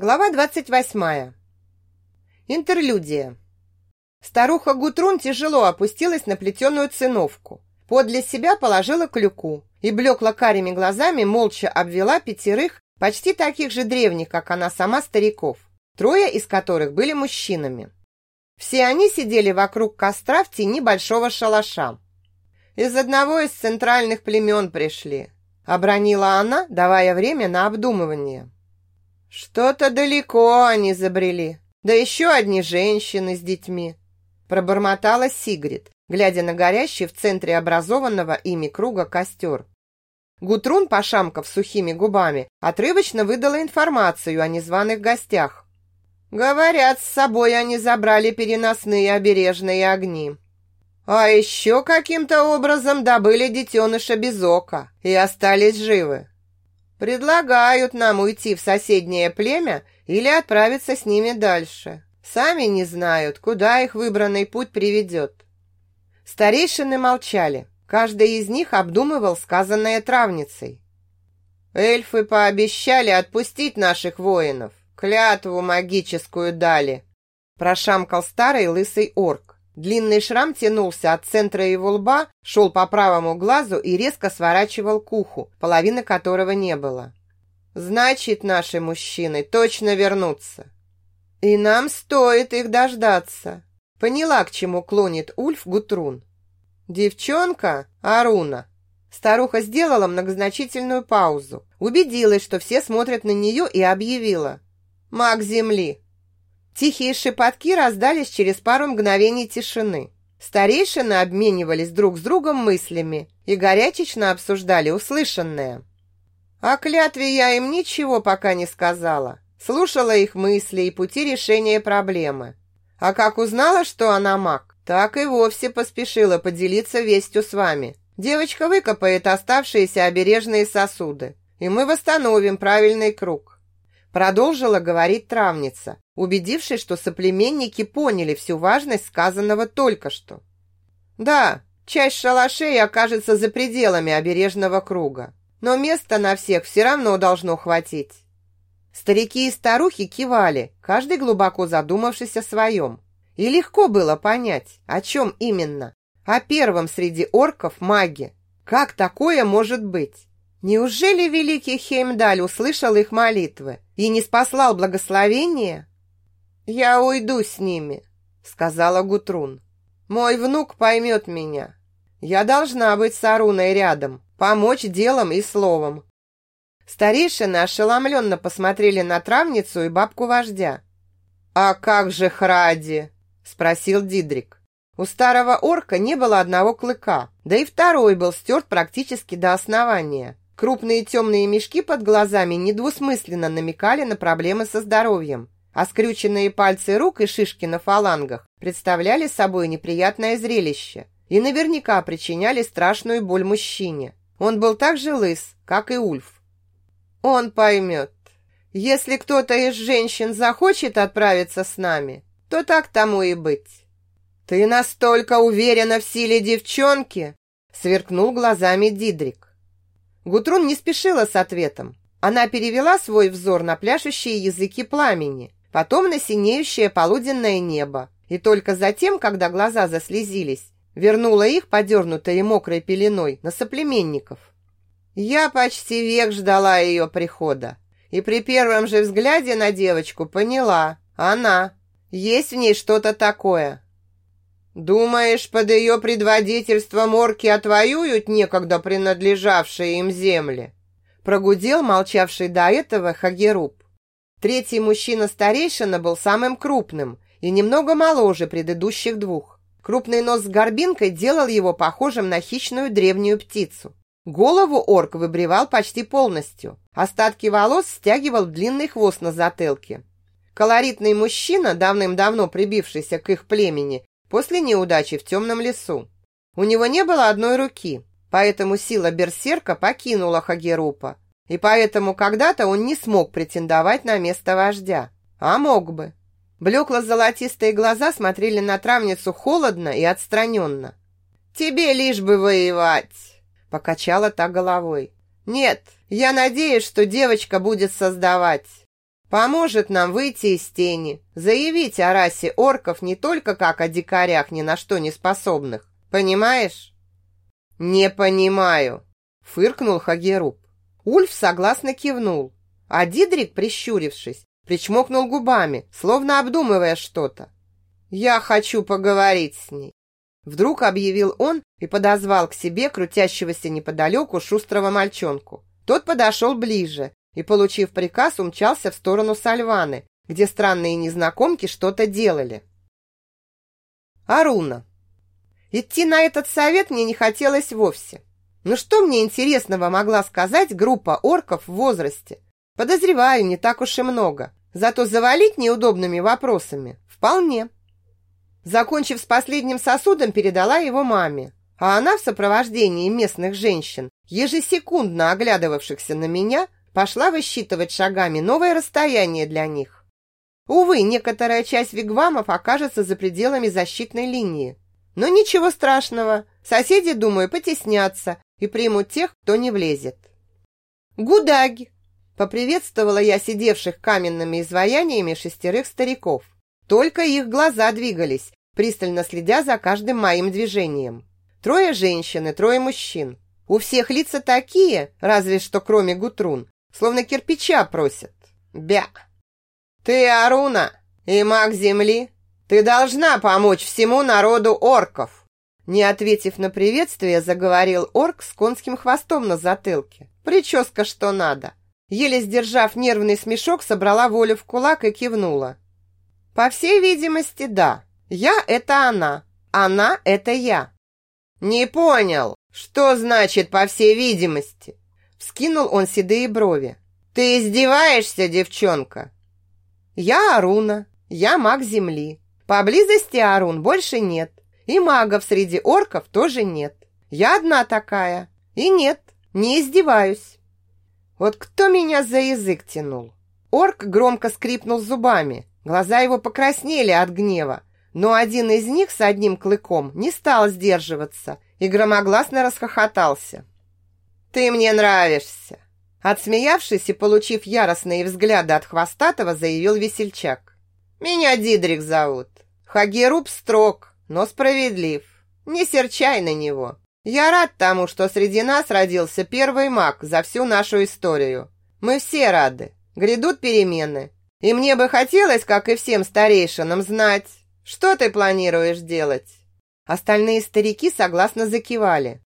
Глава 28. Интерлюдия. Старуха Гутрун тяжело опустилась на плетеную циновку. Подле себя положила клюку и блекла карими глазами молча обвела пятерых, почти таких же древних, как она сама, стариков, трое из которых были мужчинами. Все они сидели вокруг костра в тени большого шалаша. Из одного из центральных племен пришли, обронила она, давая время на обдумывание. «Что-то далеко они забрели. Да еще одни женщины с детьми», пробормотала Сигрид, глядя на горящий в центре образованного ими круга костер. Гутрун, пошамкав сухими губами, отрывочно выдала информацию о незваных гостях. «Говорят, с собой они забрали переносные обережные огни. А еще каким-то образом добыли детеныша без ока и остались живы. Предлагают нам уйти в соседнее племя или отправиться с ними дальше. Сами не знают, куда их выбранный путь приведет. Старейшины молчали. Каждый из них обдумывал сказанное травницей. Эльфы пообещали отпустить наших воинов. Клятву магическую дали. Прошамкал старый лысый орк. Длинный шрам тянулся от центра его лба, шел по правому глазу и резко сворачивал к уху, половины которого не было. «Значит, наши мужчины точно вернутся. И нам стоит их дождаться». Поняла, к чему клонит Ульф Гутрун. «Девчонка Аруна». Старуха сделала многозначительную паузу, убедилась, что все смотрят на нее и объявила. «Маг земли, Тихие шепотки раздались через пару мгновений тишины. Старейшины обменивались друг с другом мыслями и горячечно обсуждали услышанное. О клятве я им ничего пока не сказала. Слушала их мысли и пути решения проблемы. А как узнала, что она маг, так и вовсе поспешила поделиться вестью с вами. Девочка выкопает оставшиеся обережные сосуды, и мы восстановим правильный круг. Продолжила говорить травница, убедившись, что соплеменники поняли всю важность сказанного только что. Да, часть шалашей окажется за пределами обережного круга, но места на всех все равно должно хватить. Старики и старухи кивали, каждый глубоко задумавшись о своем. И легко было понять, о чем именно. О первом среди орков маге. Как такое может быть? Неужели великий Хеймдаль услышал их молитвы и не спаслал благословение? «Я уйду с ними», — сказала Гутрун. «Мой внук поймет меня. Я должна быть с Аруной рядом, помочь делом и словом». Старейшины ошеломленно посмотрели на травницу и бабку вождя. «А как же Хради?» — спросил Дидрик. У старого орка не было одного клыка, да и второй был стерт практически до основания. Крупные темные мешки под глазами недвусмысленно намекали на проблемы со здоровьем, а скрюченные пальцы рук и шишки на фалангах представляли собой неприятное зрелище и наверняка причиняли страшную боль мужчине. Он был так же лыс, как и Ульф. Он поймет. Если кто-то из женщин захочет отправиться с нами, то так тому и быть. Ты настолько уверена в силе девчонки? Сверкнул глазами Дидрик. Гутрун не спешила с ответом. Она перевела свой взор на пляшущие языки пламени, потом на синеющее полуденное небо, и только затем, когда глаза заслезились, вернула их, подернутые мокрой пеленой, на соплеменников. Я почти век ждала ее прихода, и при первом же взгляде на девочку поняла, она, есть в ней что-то такое, «Думаешь, под ее предводительством орки отвоюют некогда принадлежавшие им земли?» Прогудел молчавший до этого Хагеруб. Третий мужчина-старейшина был самым крупным и немного моложе предыдущих двух. Крупный нос с горбинкой делал его похожим на хищную древнюю птицу. Голову орк выбривал почти полностью. Остатки волос стягивал длинный хвост на затылке. Колоритный мужчина, давным-давно прибившийся к их племени, после неудачи в темном лесу. У него не было одной руки, поэтому сила берсерка покинула Хагерупа, и поэтому когда-то он не смог претендовать на место вождя, а мог бы. Блекло-золотистые глаза смотрели на травницу холодно и отстраненно. «Тебе лишь бы воевать!» – покачала та головой. «Нет, я надеюсь, что девочка будет создавать. Поможет нам выйти из тени, заявить о расе орков не только как о дикарях ни на что не способных. Понимаешь? Не понимаю, фыркнул Хагеруб. Ульф согласно кивнул, а Дидрик, прищурившись, причмокнул губами, словно обдумывая что-то. «Я хочу поговорить с ней», — вдруг объявил он и подозвал к себе крутящегося неподалеку шустрого мальчонку. Тот подошел ближе и, получив приказ, умчался в сторону Сальваны, где странные незнакомки что-то делали. Аруна. Идти на этот совет мне не хотелось вовсе. Но что мне интересного могла сказать группа орков в возрасте? Подозреваю, не так уж и много. Зато завалить неудобными вопросами вполне. Закончив с последним сосудом, передала его маме. А она в сопровождении местных женщин, ежесекундно оглядывавшихся на меня, пошла высчитывать шагами новое расстояние для них. Увы, некоторая часть вигвамов окажется за пределами защитной линии. Но ничего страшного, соседи, думаю, потеснятся и примут тех, кто не влезет. «Гудаги!» – поприветствовала я сидевших каменными изваяниями шестерых стариков. Только их глаза двигались, пристально следя за каждым моим движением. Трое женщин и трое мужчин. У всех лица такие, разве что кроме Гутрун, словно кирпича просят. Бя. Ты, Аруна, и маг земли, ты должна помочь всему народу орков. Не ответив на приветствие, заговорил орк с конским хвостом на затылке. Прическа что надо. Еле сдержав нервный смешок, собрала волю в кулак и кивнула. По всей видимости, да. Я – это она. Она – это я. Не понял, что значит «по всей видимости»? Вскинул он седые брови. «Ты издеваешься, девчонка?» «Я Аруна, я маг Земли. Поблизости Арун больше нет. И магов среди орков тоже нет. Я одна такая. И нет, не издеваюсь». Вот кто меня за язык тянул? Орк громко скрипнул зубами. Глаза его покраснели от гнева. Но один из них с одним клыком не стал сдерживаться и громогласно расхохотался. «Ты мне нравишься!» Отсмеявшись и получив яростные взгляды от Хвостатого, заявил весельчак. «Меня Дидрик зовут. Хагеруб строг, но справедлив. Не серчай на него. Я рад тому, что среди нас родился первый маг за всю нашу историю. Мы все рады. Грядут перемены. И мне бы хотелось, как и всем старейшинам, знать, что ты планируешь делать. Остальные старики согласно закивали.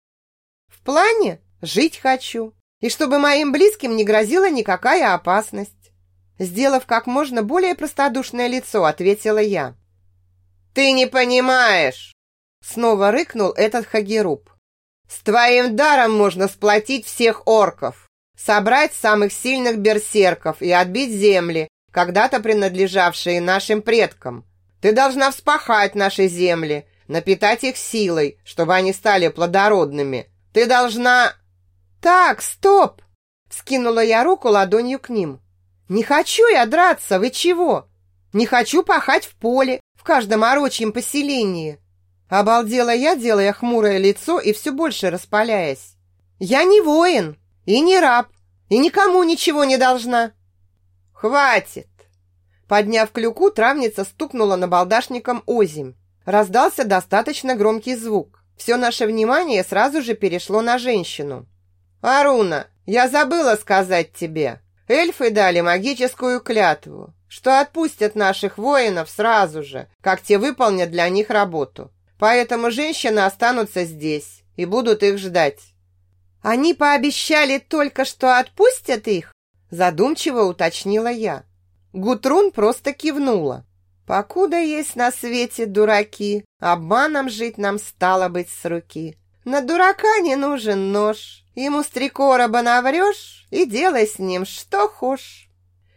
В плане Жить хочу. И чтобы моим близким не грозила никакая опасность. Сделав как можно более простодушное лицо, ответила я. «Ты не понимаешь!» Снова рыкнул этот Хагеруб. «С твоим даром можно сплотить всех орков, собрать самых сильных берсерков и отбить земли, когда-то принадлежавшие нашим предкам. Ты должна вспахать наши земли, напитать их силой, чтобы они стали плодородными. Ты должна...» «Так, стоп!» Скинула я руку ладонью к ним. «Не хочу я драться, вы чего? Не хочу пахать в поле, в каждом орочьем поселении!» Обалдела я, делая хмурое лицо и все больше распаляясь. «Я не воин и не раб, и никому ничего не должна!» «Хватит!» Подняв клюку, травница стукнула на балдашником озимь. Раздался достаточно громкий звук. Все наше внимание сразу же перешло на женщину. «Аруна, я забыла сказать тебе. Эльфы дали магическую клятву, что отпустят наших воинов сразу же, как те выполнят для них работу. Поэтому женщины останутся здесь и будут их ждать». «Они пообещали только, что отпустят их?» Задумчиво уточнила я. Гутрун просто кивнула. «Покуда есть на свете дураки, обманом жить нам стало быть с руки. На дурака не нужен нож, ему с три короба наврешь и делай с ним что хошь.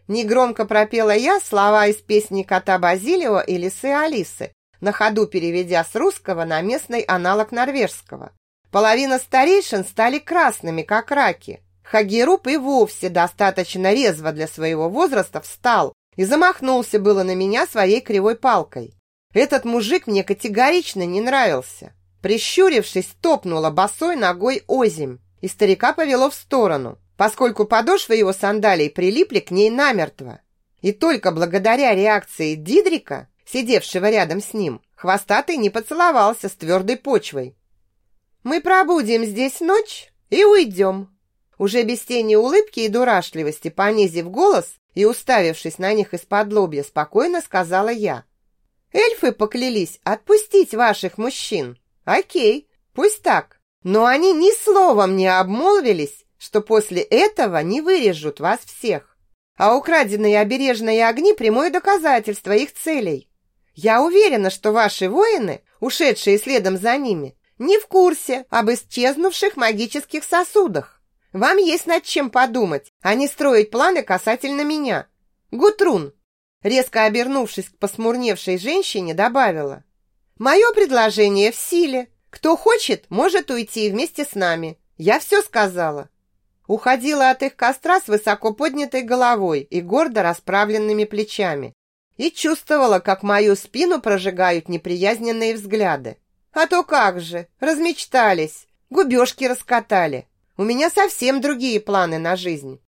Негромко пропела я слова из песни кота Базилио и лисы Алисы, на ходу переведя с русского на местный аналог норвежского. Половина старейшин стали красными, как раки. Хагируп и вовсе достаточно резво для своего возраста встал и замахнулся было на меня своей кривой палкой. Этот мужик мне категорично не нравился. Прищурившись, топнула босой ногой озимь, и старика повело в сторону, поскольку подошвы его сандалий прилипли к ней намертво. И только благодаря реакции Дидрика, сидевшего рядом с ним, хвостатый не поцеловался с твердой почвой. «Мы пробудем здесь ночь и уйдем». Уже без тени улыбки и дурашливости, понизив голос и уставившись на них из-под лобья, спокойно сказала я. «Эльфы поклялись отпустить ваших мужчин. Окей, пусть так. Но они ни словом не обмолвились, что после этого не вырежут вас всех. А украденные обережные огни – прямое доказательство их целей. Я уверена, что ваши воины, ушедшие следом за ними, не в курсе об исчезнувших магических сосудах. Вам есть над чем подумать, а не строить планы касательно меня. Гутрун, резко обернувшись к посмурневшей женщине, добавила. Мое предложение в силе. Кто хочет, может уйти вместе с нами. Я все сказала. Уходила от их костра с высоко поднятой головой и гордо расправленными плечами. И чувствовала, как мою спину прожигают неприязненные взгляды. А то как же, размечтались, губежки раскатали. У меня совсем другие планы на жизнь.